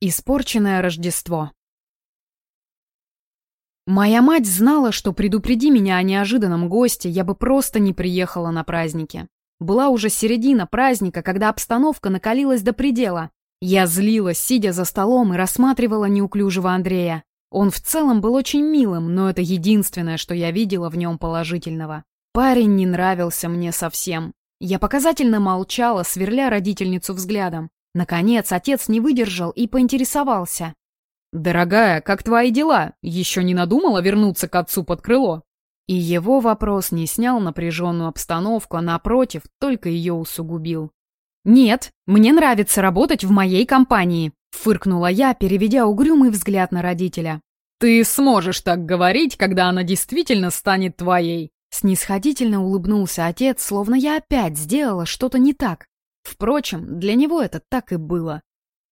Испорченное Рождество. Моя мать знала, что предупреди меня о неожиданном госте, я бы просто не приехала на праздники. Была уже середина праздника, когда обстановка накалилась до предела. Я злилась, сидя за столом и рассматривала неуклюжего Андрея. Он в целом был очень милым, но это единственное, что я видела в нем положительного. Парень не нравился мне совсем. Я показательно молчала, сверля родительницу взглядом. Наконец, отец не выдержал и поинтересовался. «Дорогая, как твои дела? Еще не надумала вернуться к отцу под крыло?» И его вопрос не снял напряженную обстановку, а напротив, только ее усугубил. «Нет, мне нравится работать в моей компании», — фыркнула я, переведя угрюмый взгляд на родителя. «Ты сможешь так говорить, когда она действительно станет твоей», Снисходительно улыбнулся отец, словно я опять сделала что-то не так. Впрочем, для него это так и было.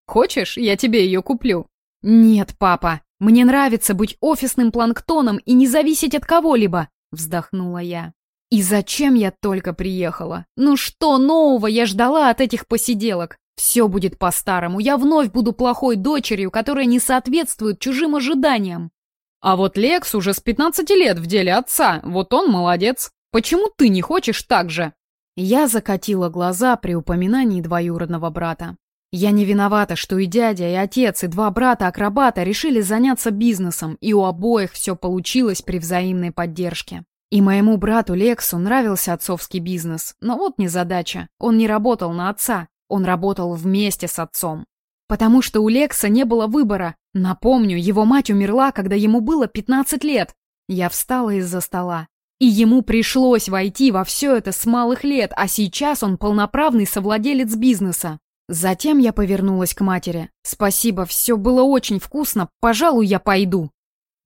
«Хочешь, я тебе ее куплю?» «Нет, папа, мне нравится быть офисным планктоном и не зависеть от кого-либо», — вздохнула я. «И зачем я только приехала? Ну что нового я ждала от этих посиделок? Все будет по-старому, я вновь буду плохой дочерью, которая не соответствует чужим ожиданиям». «А вот Лекс уже с 15 лет в деле отца, вот он молодец. Почему ты не хочешь так же?» Я закатила глаза при упоминании двоюродного брата. Я не виновата, что и дядя, и отец, и два брата-акробата решили заняться бизнесом, и у обоих все получилось при взаимной поддержке. И моему брату Лексу нравился отцовский бизнес, но вот незадача. Он не работал на отца, он работал вместе с отцом. Потому что у Лекса не было выбора. Напомню, его мать умерла, когда ему было 15 лет. Я встала из-за стола. И ему пришлось войти во все это с малых лет, а сейчас он полноправный совладелец бизнеса. Затем я повернулась к матери. «Спасибо, все было очень вкусно, пожалуй, я пойду».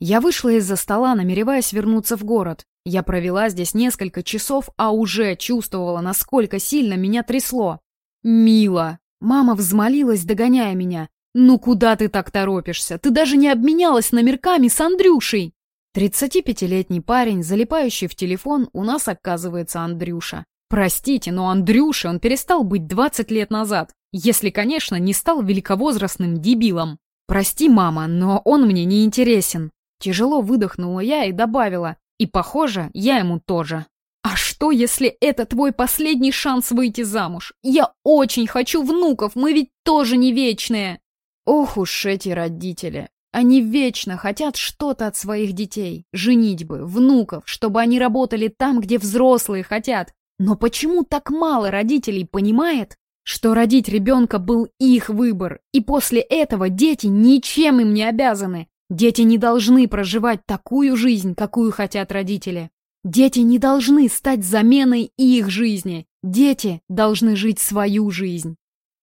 Я вышла из-за стола, намереваясь вернуться в город. Я провела здесь несколько часов, а уже чувствовала, насколько сильно меня трясло. «Мила!» Мама взмолилась, догоняя меня. «Ну куда ты так торопишься? Ты даже не обменялась номерками с Андрюшей!» 35-летний парень, залипающий в телефон, у нас оказывается Андрюша. Простите, но Андрюша, он перестал быть 20 лет назад, если, конечно, не стал великовозрастным дебилом. Прости, мама, но он мне не интересен. Тяжело выдохнула я и добавила, и, похоже, я ему тоже. А что, если это твой последний шанс выйти замуж? Я очень хочу внуков, мы ведь тоже не вечные. Ох уж эти родители. Они вечно хотят что-то от своих детей, женитьбы, внуков, чтобы они работали там, где взрослые хотят. Но почему так мало родителей понимает, что родить ребенка был их выбор, и после этого дети ничем им не обязаны? Дети не должны проживать такую жизнь, какую хотят родители. Дети не должны стать заменой их жизни. Дети должны жить свою жизнь.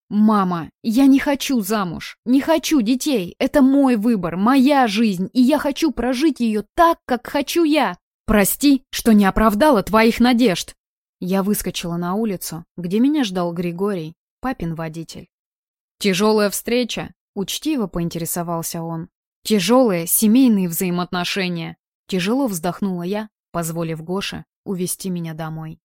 «Мама, я не хочу замуж, не хочу детей. Это мой выбор, моя жизнь, и я хочу прожить ее так, как хочу я. Прости, что не оправдала твоих надежд». Я выскочила на улицу, где меня ждал Григорий, папин водитель. «Тяжелая встреча?» — учтиво поинтересовался он. «Тяжелые семейные взаимоотношения». Тяжело вздохнула я, позволив Гоше увести меня домой.